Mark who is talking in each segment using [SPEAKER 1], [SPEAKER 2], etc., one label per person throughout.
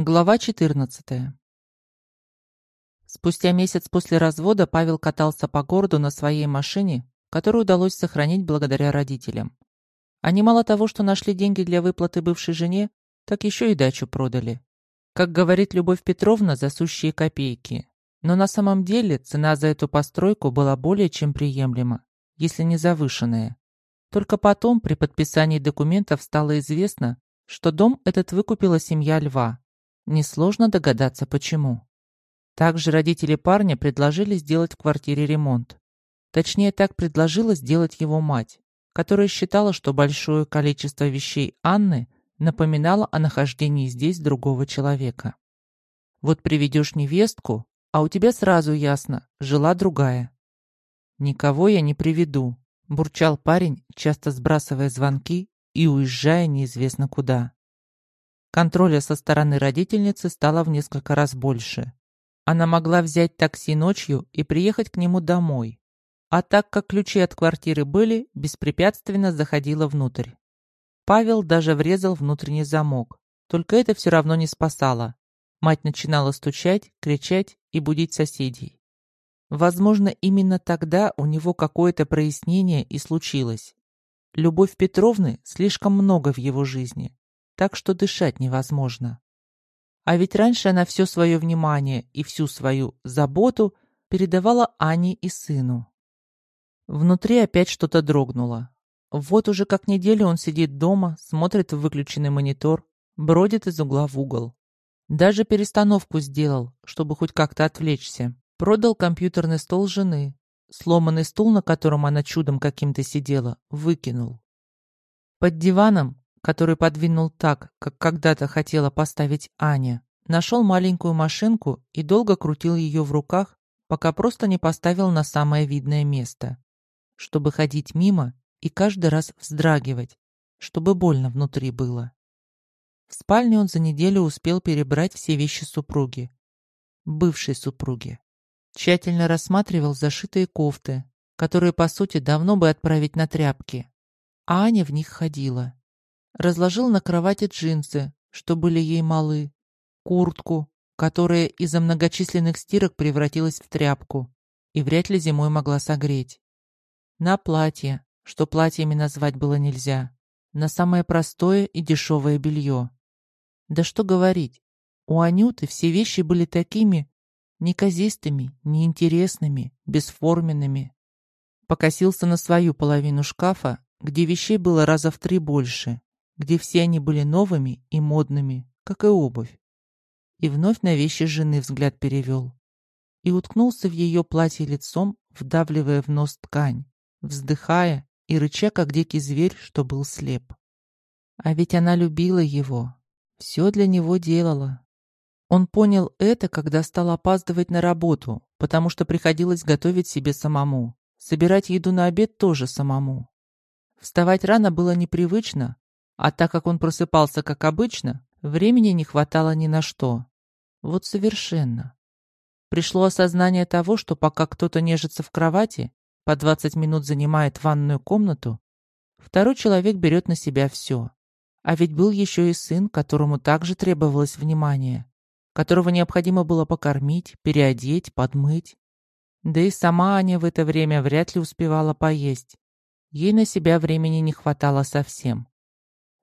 [SPEAKER 1] Глава 14. Спустя месяц после развода Павел катался по городу на своей машине, которую удалось сохранить благодаря родителям. Они мало того, что нашли деньги для выплаты бывшей жене, так еще и дачу продали. Как говорит Любовь Петровна, за сущие копейки. Но на самом деле цена за эту постройку была более чем приемлема, если не завышенная. Только потом, при подписании документов, стало известно, что дом этот выкупила семья Льва, Несложно догадаться, почему. Также родители парня предложили сделать в квартире ремонт. Точнее, так предложила сделать его мать, которая считала, что большое количество вещей Анны напоминало о нахождении здесь другого человека. Вот приведешь невестку, а у тебя сразу ясно, жила другая. «Никого я не приведу», – бурчал парень, часто сбрасывая звонки и уезжая неизвестно куда. Контроля со стороны родительницы стало в несколько раз больше. Она могла взять такси ночью и приехать к нему домой. А так как ключи от квартиры были, беспрепятственно заходила внутрь. Павел даже врезал внутренний замок. Только это все равно не спасало. Мать начинала стучать, кричать и будить соседей. Возможно, именно тогда у него какое-то прояснение и случилось. Любовь Петровны слишком много в его жизни так что дышать невозможно. А ведь раньше она все свое внимание и всю свою заботу передавала Ане и сыну. Внутри опять что-то дрогнуло. Вот уже как неделю он сидит дома, смотрит в выключенный монитор, бродит из угла в угол. Даже перестановку сделал, чтобы хоть как-то отвлечься. Продал компьютерный стол жены. Сломанный стул, на котором она чудом каким-то сидела, выкинул. Под диваном который подвинул так, как когда-то хотела поставить Аня, нашел маленькую машинку и долго крутил ее в руках, пока просто не поставил на самое видное место, чтобы ходить мимо и каждый раз вздрагивать, чтобы больно внутри было. В спальне он за неделю успел перебрать все вещи супруги, бывшей супруги. Тщательно рассматривал зашитые кофты, которые, по сути, давно бы отправить на тряпки, а Аня в них ходила разложил на кровати джинсы, что были ей малы, куртку, которая из-за многочисленных стирок превратилась в тряпку и вряд ли зимой могла согреть. На платье, что платьями назвать было нельзя, на самое простое и дешевое белье. Да что говорить, у Анюты все вещи были такими неказистыми, неинтересными, бесформенными. Покосился на свою половину шкафа, где вещей было раза в три больше где все они были новыми и модными, как и обувь. И вновь на вещи жены взгляд перевел. И уткнулся в ее платье лицом, вдавливая в нос ткань, вздыхая и рыча, как дикий зверь, что был слеп. А ведь она любила его, все для него делала. Он понял это, когда стал опаздывать на работу, потому что приходилось готовить себе самому. Собирать еду на обед тоже самому. Вставать рано было непривычно, а так как он просыпался, как обычно, времени не хватало ни на что. Вот совершенно. Пришло осознание того, что пока кто-то нежится в кровати, по 20 минут занимает ванную комнату, второй человек берет на себя все. А ведь был еще и сын, которому также требовалось внимание, которого необходимо было покормить, переодеть, подмыть. Да и сама Аня в это время вряд ли успевала поесть. Ей на себя времени не хватало совсем.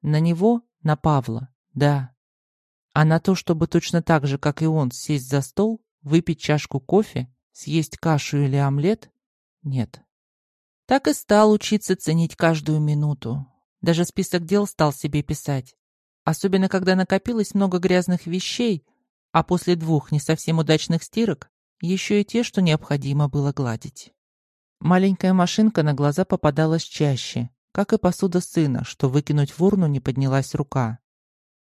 [SPEAKER 1] На него, на Павла, да. А на то, чтобы точно так же, как и он, сесть за стол, выпить чашку кофе, съесть кашу или омлет, нет. Так и стал учиться ценить каждую минуту. Даже список дел стал себе писать. Особенно, когда накопилось много грязных вещей, а после двух не совсем удачных стирок еще и те, что необходимо было гладить. Маленькая машинка на глаза попадалась чаще, как и посуда сына, что выкинуть в урну не поднялась рука.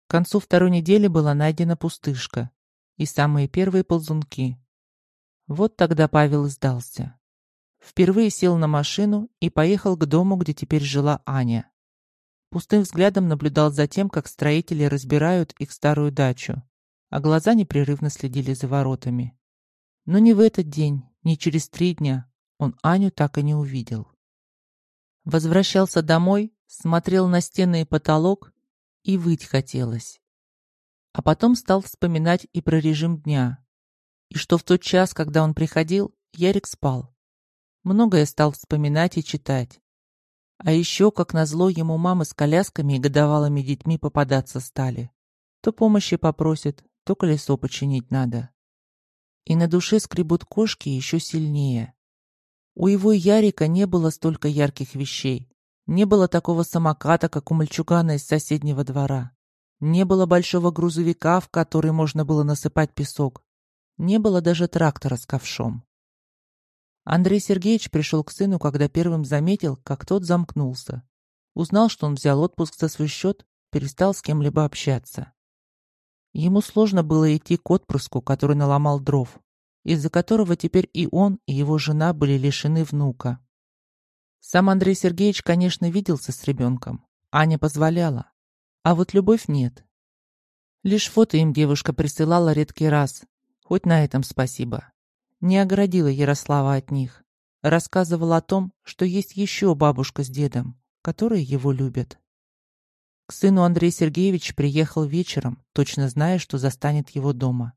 [SPEAKER 1] К концу второй недели была найдена пустышка и самые первые ползунки. Вот тогда Павел сдался. Впервые сел на машину и поехал к дому, где теперь жила Аня. Пустым взглядом наблюдал за тем, как строители разбирают их старую дачу, а глаза непрерывно следили за воротами. Но ни в этот день, ни через три дня он Аню так и не увидел. Возвращался домой, смотрел на стены и потолок, и выть хотелось. А потом стал вспоминать и про режим дня. И что в тот час, когда он приходил, Ярик спал. Многое стал вспоминать и читать. А еще, как назло, ему мамы с колясками и годовалыми детьми попадаться стали. То помощи попросят, то колесо починить надо. И на душе скребут кошки еще сильнее. У его Ярика не было столько ярких вещей. Не было такого самоката, как у мальчугана из соседнего двора. Не было большого грузовика, в который можно было насыпать песок. Не было даже трактора с ковшом. Андрей Сергеевич пришел к сыну, когда первым заметил, как тот замкнулся. Узнал, что он взял отпуск за свой счет, перестал с кем-либо общаться. Ему сложно было идти к отпрыску, который наломал дров, из-за которого теперь и он, и его жена были лишены внука. Сам Андрей Сергеевич, конечно, виделся с ребенком. Аня позволяла. А вот любовь нет. Лишь фото им девушка присылала редкий раз. Хоть на этом спасибо не оградила Ярослава от них. Рассказывала о том, что есть еще бабушка с дедом, которые его любят. К сыну Андрей Сергеевич приехал вечером, точно зная, что застанет его дома.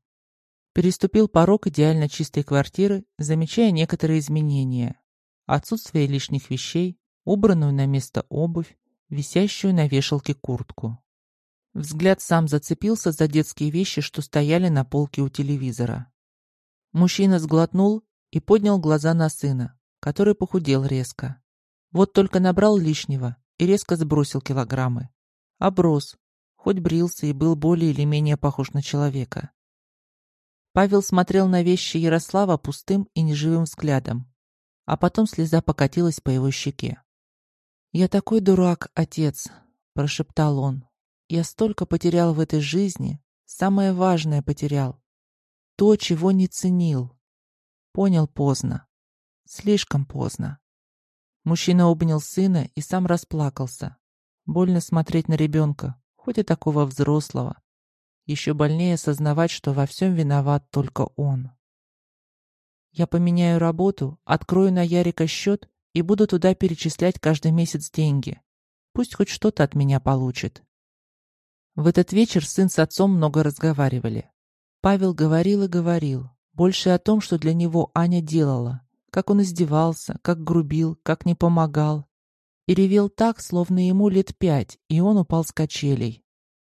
[SPEAKER 1] Переступил порог идеально чистой квартиры, замечая некоторые изменения. Отсутствие лишних вещей, убранную на место обувь, висящую на вешалке куртку. Взгляд сам зацепился за детские вещи, что стояли на полке у телевизора. Мужчина сглотнул и поднял глаза на сына, который похудел резко. Вот только набрал лишнего и резко сбросил килограммы. Оброс, хоть брился и был более или менее похож на человека. Павел смотрел на вещи Ярослава пустым и неживым взглядом, а потом слеза покатилась по его щеке. «Я такой дурак, отец», — прошептал он. «Я столько потерял в этой жизни, самое важное потерял то, чего не ценил. Понял поздно. Слишком поздно. Мужчина обнял сына и сам расплакался. Больно смотреть на ребенка, хоть и такого взрослого. Еще больнее осознавать, что во всем виноват только он. Я поменяю работу, открою на Ярика счет и буду туда перечислять каждый месяц деньги. Пусть хоть что-то от меня получит. В этот вечер сын с отцом много разговаривали. Павел говорил и говорил, больше о том, что для него Аня делала, как он издевался, как грубил, как не помогал. И ревел так, словно ему лет пять, и он упал с качелей.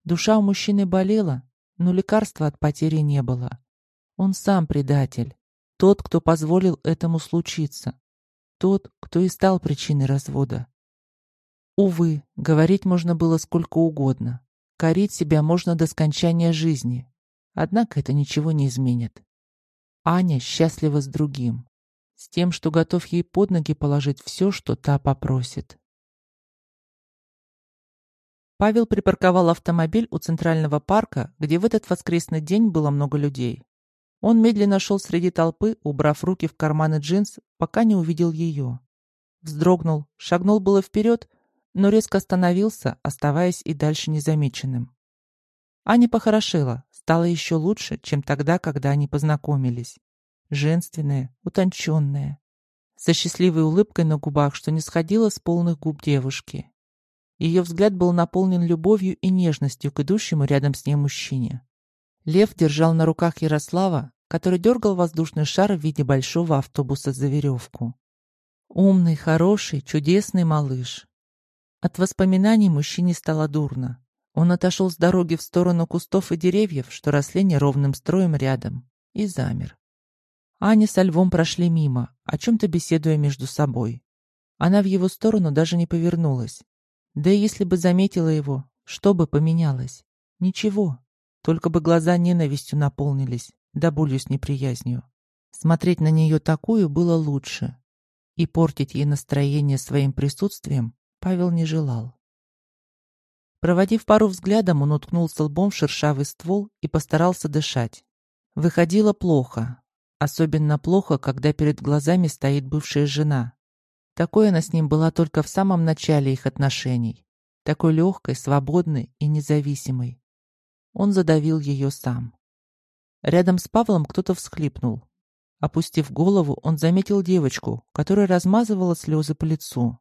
[SPEAKER 1] Душа у мужчины болела, но лекарства от потери не было. Он сам предатель. Тот, кто позволил этому случиться. Тот, кто и стал причиной развода. Увы, говорить можно было сколько угодно. Корить себя можно до скончания жизни. Однако это ничего не изменит. Аня счастлива с другим, с тем, что готов ей под ноги положить все, что та попросит. Павел припарковал автомобиль у центрального парка, где в этот воскресный день было много людей. Он медленно шел среди толпы, убрав руки в карманы джинс, пока не увидел ее. Вздрогнул, шагнул было вперед, но резко остановился, оставаясь и дальше незамеченным. Аня похорошела, стала еще лучше, чем тогда, когда они познакомились. Женственная, утонченная, со счастливой улыбкой на губах, что не сходила с полных губ девушки. Ее взгляд был наполнен любовью и нежностью к идущему рядом с ней мужчине. Лев держал на руках Ярослава, который дергал воздушный шар в виде большого автобуса за веревку. Умный, хороший, чудесный малыш. От воспоминаний мужчине стало дурно. Он отошел с дороги в сторону кустов и деревьев, что росли неровным строем рядом, и замер. Аня со львом прошли мимо, о чем-то беседуя между собой. Она в его сторону даже не повернулась. Да если бы заметила его, что бы поменялось? Ничего. Только бы глаза ненавистью наполнились, да болью с неприязнью. Смотреть на нее такую было лучше. И портить ей настроение своим присутствием Павел не желал. Проводив пару взглядом, он уткнулся лбом в шершавый ствол и постарался дышать. Выходило плохо. Особенно плохо, когда перед глазами стоит бывшая жена. Такой она с ним была только в самом начале их отношений. Такой легкой, свободной и независимой. Он задавил ее сам. Рядом с Павлом кто-то всхлипнул. Опустив голову, он заметил девочку, которая размазывала слезы по лицу.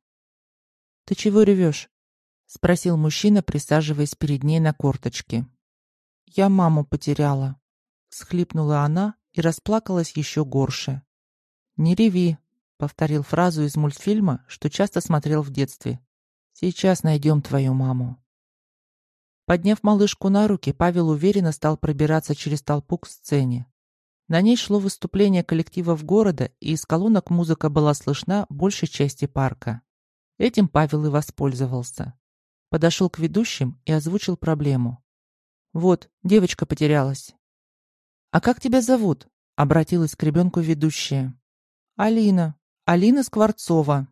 [SPEAKER 1] «Ты чего ревешь?» — спросил мужчина, присаживаясь перед ней на корточке. я маму потеряла», — схлипнула она и расплакалась еще горше. «Не реви», — повторил фразу из мультфильма, что часто смотрел в детстве. «Сейчас найдем твою маму». Подняв малышку на руки, Павел уверенно стал пробираться через толпу к сцене. На ней шло выступление коллективов города, и из колонок музыка была слышна большей части парка. Этим Павел и воспользовался. Подошел к ведущим и озвучил проблему. «Вот, девочка потерялась». «А как тебя зовут?» — обратилась к ребенку ведущая. «Алина. Алина Скворцова».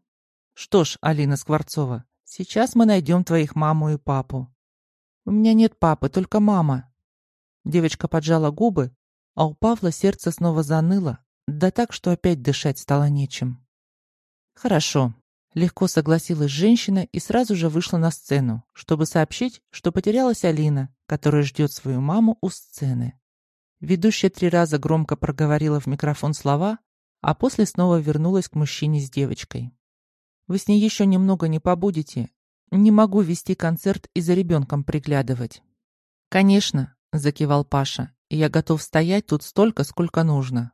[SPEAKER 1] «Что ж, Алина Скворцова, сейчас мы найдем твоих маму и папу». «У меня нет папы, только мама». Девочка поджала губы а у Павла сердце снова заныло, да так, что опять дышать стало нечем. «Хорошо», — легко согласилась женщина и сразу же вышла на сцену, чтобы сообщить, что потерялась Алина, которая ждет свою маму у сцены. Ведущая три раза громко проговорила в микрофон слова, а после снова вернулась к мужчине с девочкой. «Вы с ней еще немного не побудете. Не могу вести концерт и за ребенком приглядывать». «Конечно», — закивал Паша я готов стоять тут столько, сколько нужно.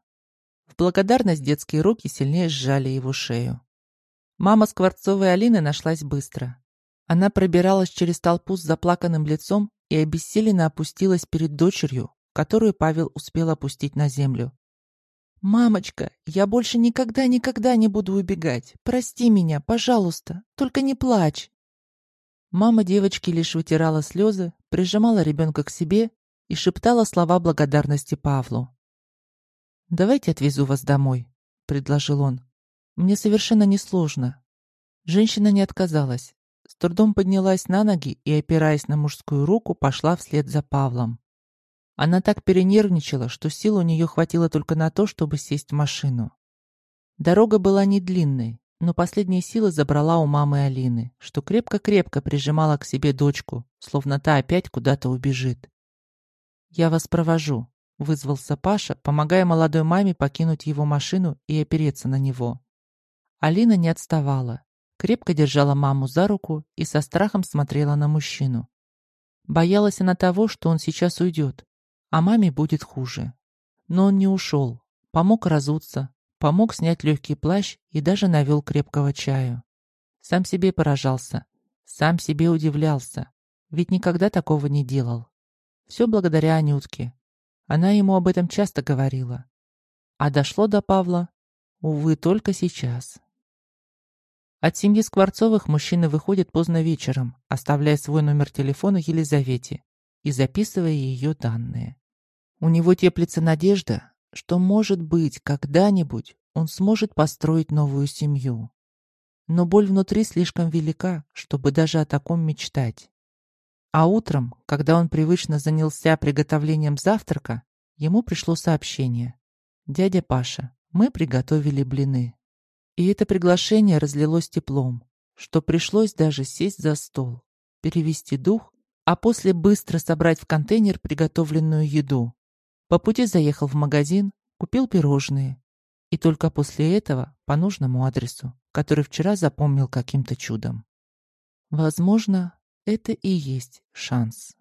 [SPEAKER 1] В благодарность детские руки сильнее сжали его шею. Мама Скворцовой Алины нашлась быстро. Она пробиралась через толпу с заплаканным лицом и обессиленно опустилась перед дочерью, которую Павел успел опустить на землю. «Мамочка, я больше никогда-никогда не буду убегать. Прости меня, пожалуйста, только не плачь». Мама девочки лишь вытирала слезы, прижимала ребенка к себе и шептала слова благодарности Павлу. «Давайте отвезу вас домой», — предложил он. «Мне совершенно несложно». Женщина не отказалась. С трудом поднялась на ноги и, опираясь на мужскую руку, пошла вслед за Павлом. Она так перенервничала, что сил у нее хватило только на то, чтобы сесть в машину. Дорога была не длинной, но последние силы забрала у мамы Алины, что крепко-крепко прижимала к себе дочку, словно та опять куда-то убежит. «Я вас провожу», — вызвался Паша, помогая молодой маме покинуть его машину и опереться на него. Алина не отставала, крепко держала маму за руку и со страхом смотрела на мужчину. Боялась она того, что он сейчас уйдет, а маме будет хуже. Но он не ушел, помог разуться, помог снять легкий плащ и даже навел крепкого чаю. Сам себе поражался, сам себе удивлялся, ведь никогда такого не делал. Все благодаря Анютке. Она ему об этом часто говорила. А дошло до Павла, увы, только сейчас. От семьи Скворцовых мужчина выходит поздно вечером, оставляя свой номер телефона Елизавете и записывая ее данные. У него теплится надежда, что, может быть, когда-нибудь он сможет построить новую семью. Но боль внутри слишком велика, чтобы даже о таком мечтать. А утром, когда он привычно занялся приготовлением завтрака, ему пришло сообщение. «Дядя Паша, мы приготовили блины». И это приглашение разлилось теплом, что пришлось даже сесть за стол, перевести дух, а после быстро собрать в контейнер приготовленную еду. По пути заехал в магазин, купил пирожные. И только после этого по нужному адресу, который вчера запомнил каким-то чудом. Возможно, это и есть шанс.